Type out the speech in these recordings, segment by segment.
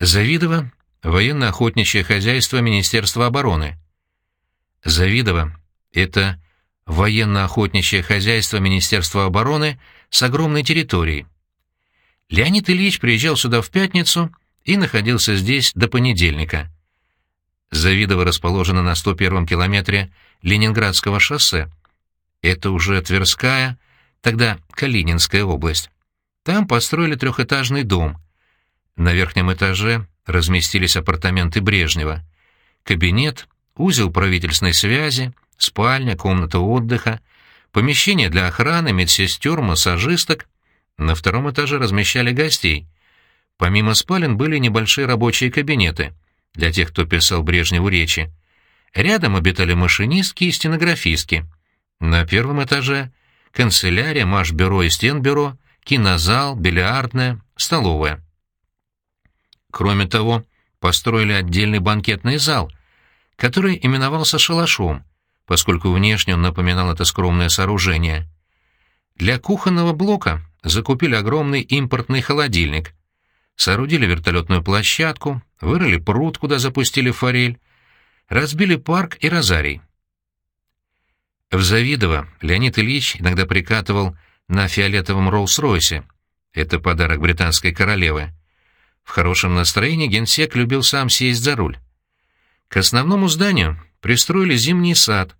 Завидово — военно-охотничье хозяйство Министерства обороны. Завидово — это военно-охотничье хозяйство Министерства обороны с огромной территорией. Леонид Ильич приезжал сюда в пятницу и находился здесь до понедельника. Завидово расположено на 101-м километре Ленинградского шоссе. Это уже Тверская, тогда Калининская область. Там построили трехэтажный дом. На верхнем этаже разместились апартаменты Брежнева, кабинет, узел правительственной связи, спальня, комната отдыха, помещение для охраны, медсестер, массажисток. На втором этаже размещали гостей. Помимо спален были небольшие рабочие кабинеты для тех, кто писал Брежневу речи. Рядом обитали машинистки и стенографистки. На первом этаже — канцелярия, машбюро и стенбюро, кинозал, бильярдная, столовая. Кроме того, построили отдельный банкетный зал, который именовался «шалашом», поскольку внешне он напоминал это скромное сооружение. Для кухонного блока закупили огромный импортный холодильник, соорудили вертолетную площадку, вырыли пруд, куда запустили форель, разбили парк и розарий. В Завидово Леонид Ильич иногда прикатывал на фиолетовом Роллс-Ройсе. Это подарок британской королевы. В хорошем настроении генсек любил сам сесть за руль. К основному зданию пристроили зимний сад,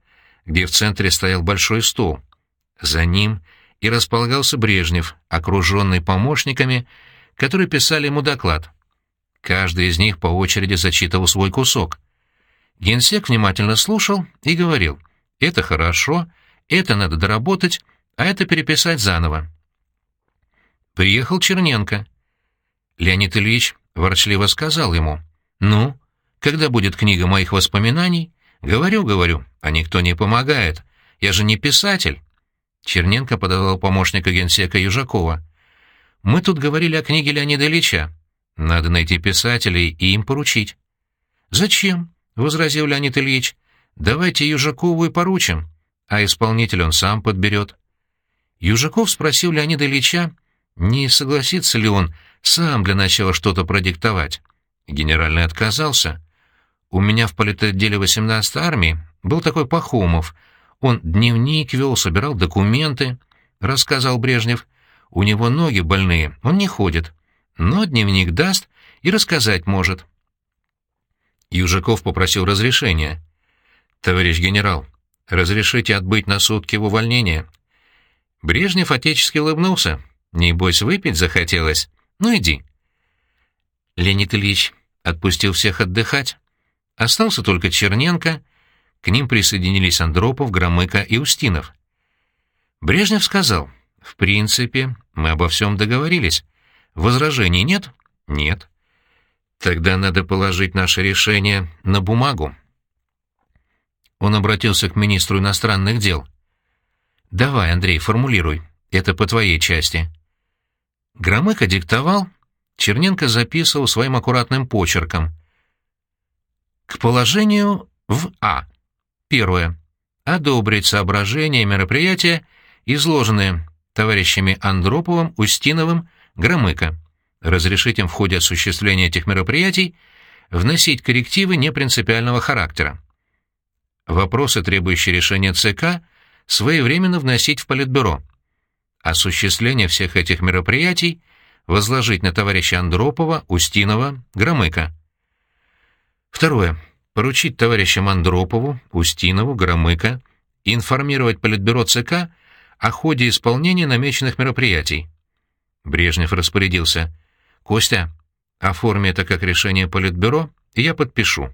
где в центре стоял большой стол. За ним и располагался Брежнев, окруженный помощниками, которые писали ему доклад. Каждый из них по очереди зачитывал свой кусок. Генсек внимательно слушал и говорил, «Это хорошо, это надо доработать, а это переписать заново». Приехал Черненко. Леонид Ильич ворчливо сказал ему, «Ну, когда будет книга моих воспоминаний?» «Говорю, говорю, а никто не помогает. Я же не писатель». Черненко подавал помощника генсека Южакова. «Мы тут говорили о книге Леонида Ильича. Надо найти писателей и им поручить». «Зачем?» — возразил Леонид Ильич. «Давайте Южакову и поручим, а исполнитель он сам подберет». Южаков спросил Леонида Ильича, не согласится ли он сам для начала что-то продиктовать. Генеральный отказался. У меня в политотделе 18-й армии был такой Пахомов. Он дневник вел, собирал документы, рассказал Брежнев. У него ноги больные, он не ходит. Но дневник даст и рассказать может. Южаков попросил разрешения. «Товарищ генерал, разрешите отбыть на сутки в увольнение?» Брежнев отечески улыбнулся. «Небось, выпить захотелось? Ну, иди». Леонид Ильич отпустил всех отдыхать. Остался только Черненко, к ним присоединились Андропов, Громыко и Устинов. Брежнев сказал, «В принципе, мы обо всем договорились. Возражений нет?» «Нет». «Тогда надо положить наше решение на бумагу». Он обратился к министру иностранных дел. «Давай, Андрей, формулируй. Это по твоей части». Громыко диктовал, Черненко записывал своим аккуратным почерком. К положению в А. Первое. Одобрить соображения и мероприятия, изложенные товарищами Андроповым, Устиновым, Громыко. Разрешить им в ходе осуществления этих мероприятий вносить коррективы непринципиального характера. Вопросы, требующие решения ЦК, своевременно вносить в Политбюро. Осуществление всех этих мероприятий возложить на товарища Андропова, Устинова, Громыка. Второе. Поручить товарищам Андропову, Устинову, Громыко информировать Политбюро ЦК о ходе исполнения намеченных мероприятий. Брежнев распорядился. «Костя, оформи это как решение Политбюро, и я подпишу».